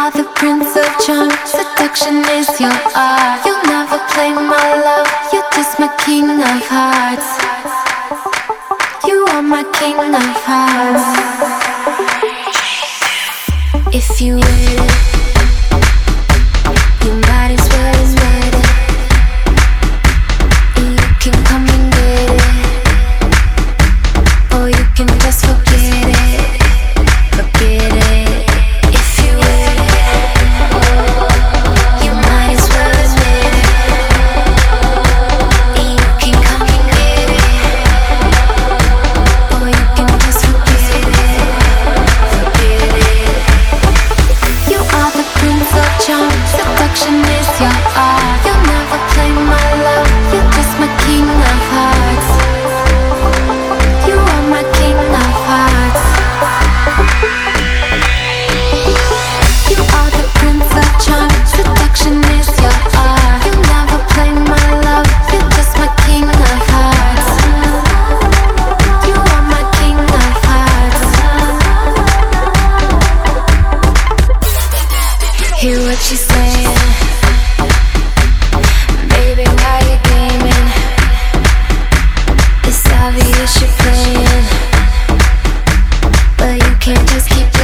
are the prince of charm. Seduction is your art. You'll never play my love. You're just my king of hearts. You are my king of hearts. If you will. hear what she's saying. Baby, why you gaming? It's obvious you're playing, but you can't just keep.